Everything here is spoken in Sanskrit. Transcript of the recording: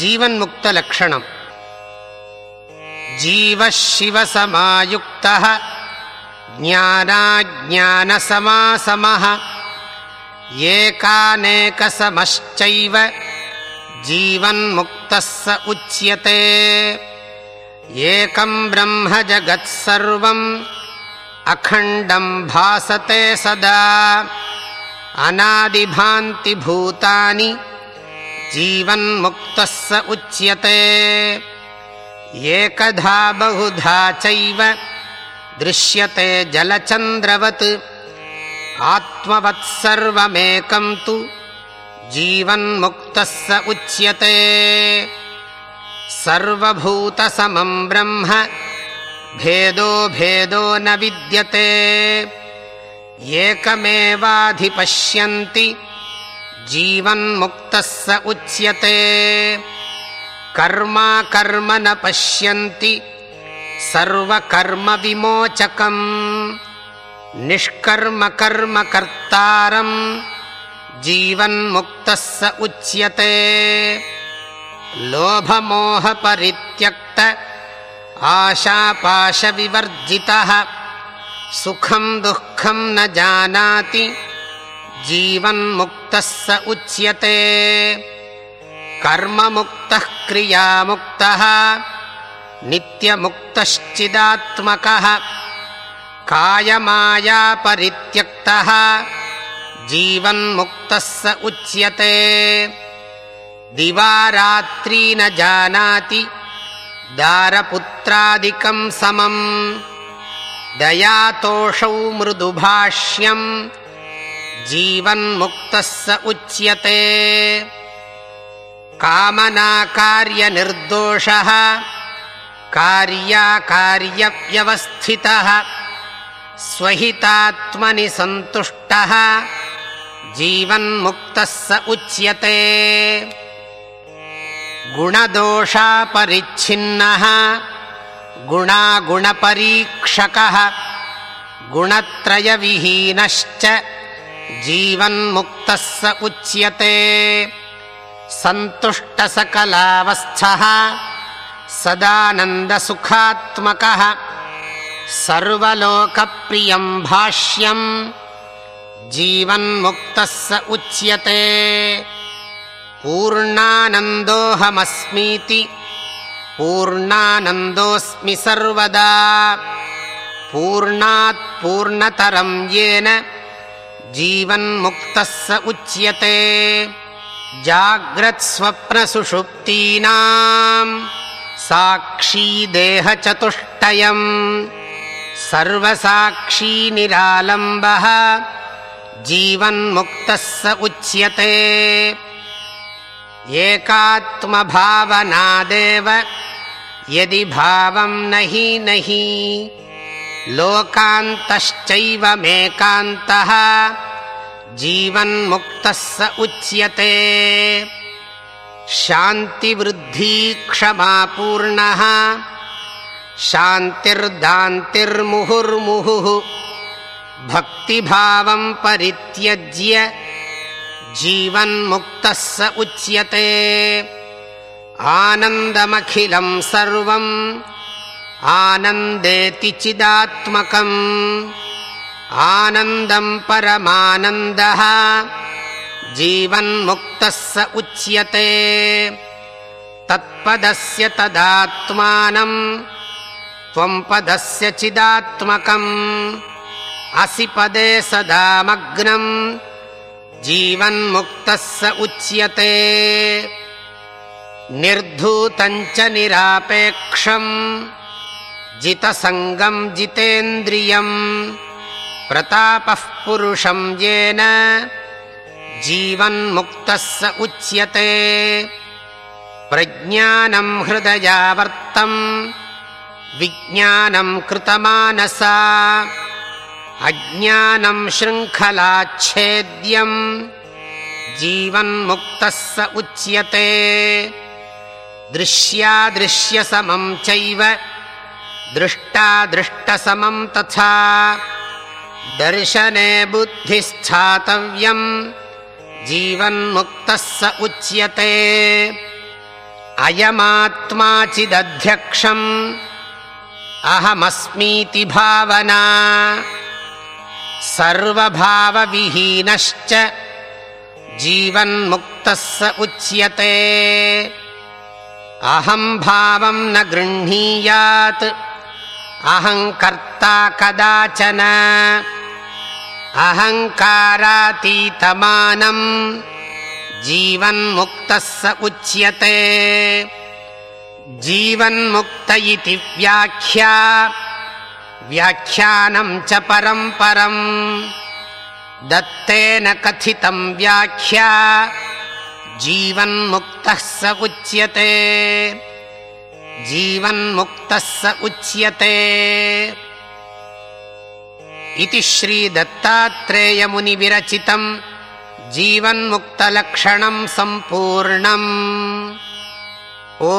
जीवन्मुक्तलक्षणम् जीवः शिवसमायुक्तः ज्ञानाज्ञानसमासमः एकानेकसमश्चैव जीवन्मुक्तः स उच्यते। एकम् ब्रह्म जगत्सर्वम् अखण्डम् भासते सदा। अनादिभान्तिभूतानि जीवन्मुक्तः स उच्यते। एकधा बहुधा चैव दृश्यते जलचन्द्रवत्। आत्मवत्सर्वमेकम् तु जीवन्मुक्तः स उच्यते। सर्वभूतसमम् ब्रह्म भेदो भेदो न विद्यते। एकमेवाधिपश्यन्ति। जीवन्मुक्तः स उच्यते। कर्मा कर्म न पश्यन्ति। सर्वकर्मविमोचकम्। निष्कर्मकर्मकर्तारम् जीवन्मुक्तः स उच्यते। लोभमोहपरित्यक्त आशापाशविवर्जितः। सुखम् दुःखम् न जानाति। जीवन्मुक्तः स उच्यते। कर्ममुक्तः क्रियामुक्तः। नित्यमुक्तश्चिदात्मकः। कायमायापरित्यक्तः जीवन्मुक्तः स उच्यते। दिवारात्री न जानाति दारपुत्रादिकम् समम्। दयातोषौ मृदुभाष्यम्। जीवन्मुक्तः स उच्यते। कामनाकार्यनिर्दोषः। कार्याकार्यव्यवस्थितः। स्वहितात्मनि सन्तुष्टः। जीवन्मुक्तः स उच्यते गुणदोषापरिच्छिन्नः गुणागुणपरीक्षकः गुणत्रयविहीनश्च जीवन्मुक्तः स उच्यते। सन्तुष्टसकलावस्थः सदानन्दसुखात्मकः सर्वलोकप्रियम् भाष्यम् जीवन्मुक्तः स उच्यते पूर्णानन्दोऽहमस्मीति। पूर्णानन्दोऽस्मि सर्वदा। पूर्णात् पूर्णतरम् येन जीवन्मुक्तः स उच्यते। जाग्रत्स्वप्नसुषुप्तीनाम् साक्षी देहचतुष्टयम्। सर्वसाक्षी निरालम्बः। जीवन्मुक्तः स उच्यते एकात्मभावनादेव। यदि भावम् नहि नहि। लोकान्तश्चैवमेकान्तः जीवन्मुक्तः स उच्यते। शान्तिवृद्धिक्षमापूर्णः। शान्तिर्दान्तिर्मुहुर्मुहुः। भक्तिभावम् परित्यज्य जीवन्मुक्तः स उच्यते। आनन्दमखिलम् सर्वम् आनन्देति चिदात्मकम्। आनन्दम् परमानन्दः जीवन्मुक्तः स उच्यते। तत्पदस्य तदात्मानम् त्वम् पदस्य चिदात्मकम्। असि पदे सदामग्नम् जीवन्मुक्तः स उच्यते। निर्धूतम् च निरापेक्षम्। जितसङ्गम् जितेन्द्रियम्। प्रतापः पुरुषम् येन जीवन्मुक्तः स उच्यते। प्रज्ञानम् हृदयावर्तम्। विज्ञानम् कृतमानसा अज्ञानम् शृङ्खलाच्छेद्यम् जीवन्मुक्तः स उच्यते। दृश्यादृश्यसमम् चैव दृष्टादृष्टसमम् तथा। दर्शने बुद्धिस्थातव्यम् जीवन्मुक्तः स उच्यते। अयमात्माचिदध्यक्षम् अहमस्मीति भावना सर्वभावविहीनश्च जीवन्मुक्तः स उच्यते। अहम्भावम् न गृह्णीयात्। अहङ्कर्ता कदाचन। अहङ्कारातीतमानम् जीवन्मुक्तः स उच्यते। जीवन्मुक्त इति व्याख्या व्याख्यानम् च परम्। दत्तेन कथितम् व्याख्या। जीवन्मुक्तः स उच्यते। जीवन्मुक्तः स उच्यते। इति श्रीदत्तात्रेयमुनिविरचितम् जीवन्मुक्तलक्षणम् सम्पूर्णम्। ओ